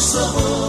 so somos